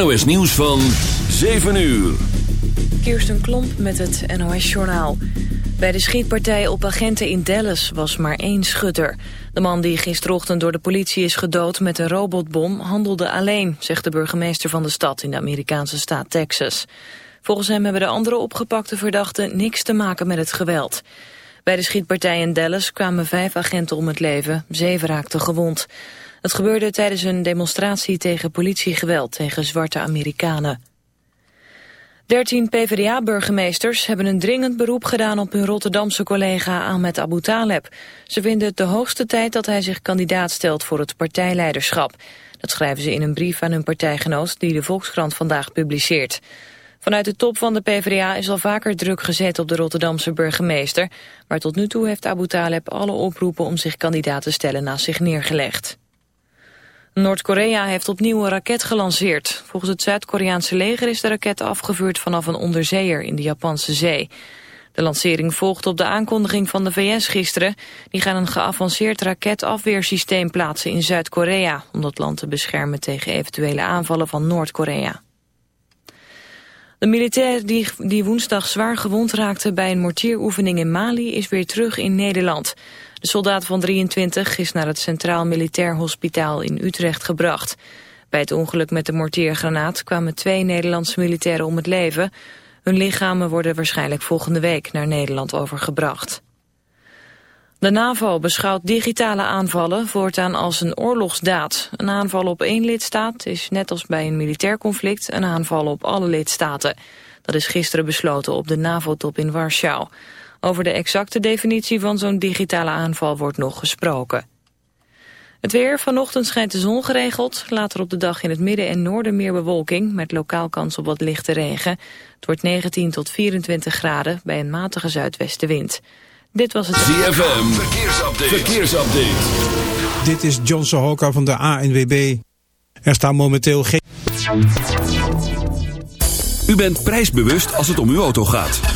NOS Nieuws van 7 uur. Kirsten Klomp met het NOS Journaal. Bij de schietpartij op agenten in Dallas was maar één schutter. De man die gisterochtend door de politie is gedood met een robotbom... handelde alleen, zegt de burgemeester van de stad in de Amerikaanse staat Texas. Volgens hem hebben de andere opgepakte verdachten niks te maken met het geweld. Bij de schietpartij in Dallas kwamen vijf agenten om het leven, zeven raakten gewond. Het gebeurde tijdens een demonstratie tegen politiegeweld tegen zwarte Amerikanen. Dertien PvdA-burgemeesters hebben een dringend beroep gedaan op hun Rotterdamse collega Ahmed Abu Taleb. Ze vinden het de hoogste tijd dat hij zich kandidaat stelt voor het partijleiderschap. Dat schrijven ze in een brief aan hun partijgenoot die de Volkskrant vandaag publiceert. Vanuit de top van de PvdA is al vaker druk gezet op de Rotterdamse burgemeester. Maar tot nu toe heeft Abu Taleb alle oproepen om zich kandidaat te stellen naast zich neergelegd. Noord-Korea heeft opnieuw een raket gelanceerd. Volgens het Zuid-Koreaanse leger is de raket afgevuurd vanaf een onderzeeër in de Japanse zee. De lancering volgt op de aankondiging van de VS gisteren. Die gaan een geavanceerd raketafweersysteem plaatsen in Zuid-Korea... om dat land te beschermen tegen eventuele aanvallen van Noord-Korea. De militair die, die woensdag zwaar gewond raakte bij een mortieroefening in Mali... is weer terug in Nederland... De soldaat van 23 is naar het Centraal Militair Hospitaal in Utrecht gebracht. Bij het ongeluk met de mortiergranaat kwamen twee Nederlandse militairen om het leven. Hun lichamen worden waarschijnlijk volgende week naar Nederland overgebracht. De NAVO beschouwt digitale aanvallen voortaan als een oorlogsdaad. Een aanval op één lidstaat is net als bij een militair conflict een aanval op alle lidstaten. Dat is gisteren besloten op de NAVO-top in Warschau. Over de exacte definitie van zo'n digitale aanval wordt nog gesproken. Het weer, vanochtend schijnt de zon geregeld. Later op de dag in het midden en noorden meer bewolking... met lokaal kans op wat lichte regen. Het wordt 19 tot 24 graden bij een matige zuidwestenwind. Dit was het... ZFM, verkeersupdate. verkeersupdate. Dit is John Sohoka van de ANWB. Er staan momenteel geen... U bent prijsbewust als het om uw auto gaat.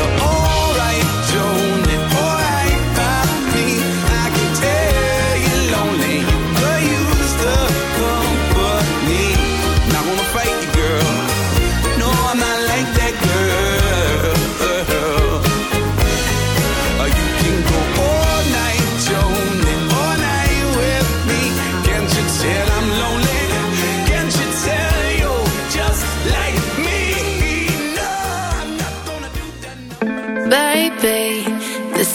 your own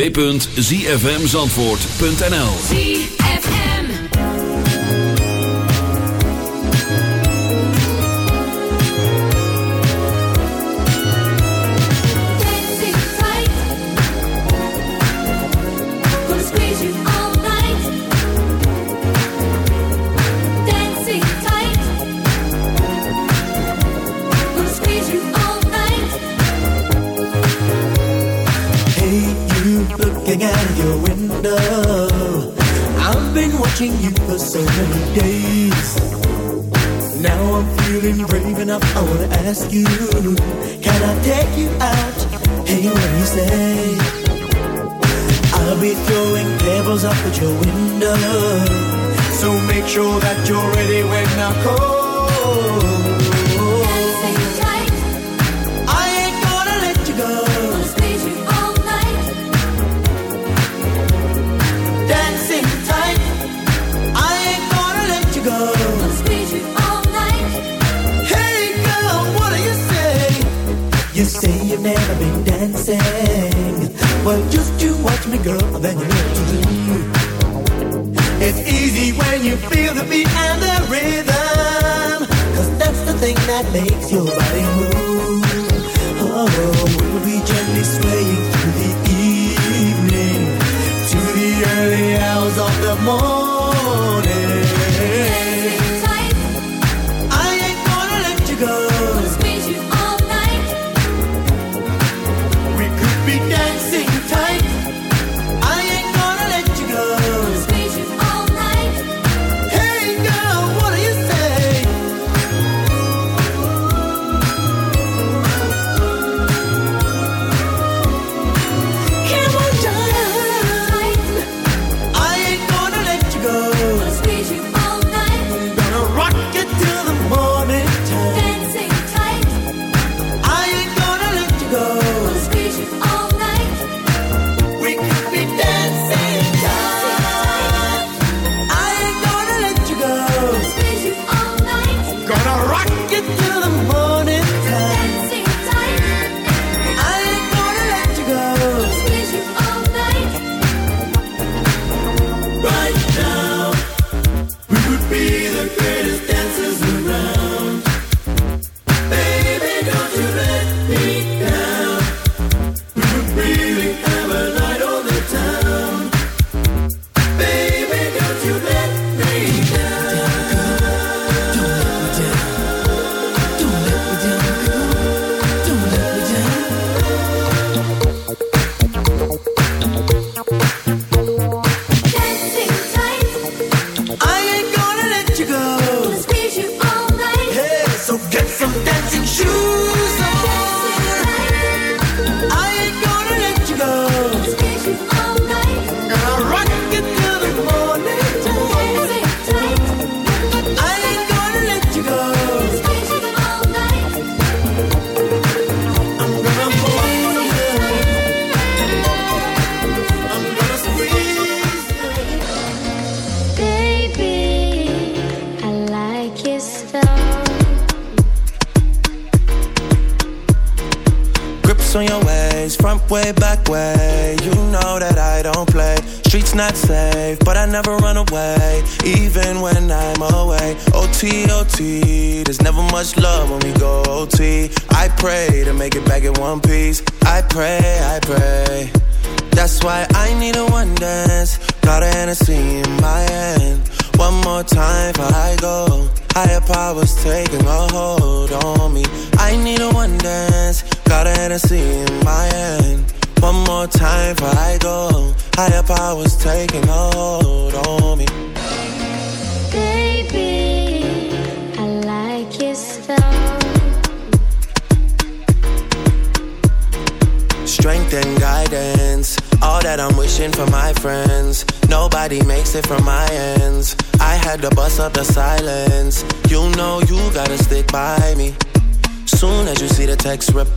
www.zfmzandvoort.nl sing. Well, just you watch me, girl, then you learn It's easy when you feel the beat and the rhythm. Cause that's the thing that makes you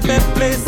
Felipe Place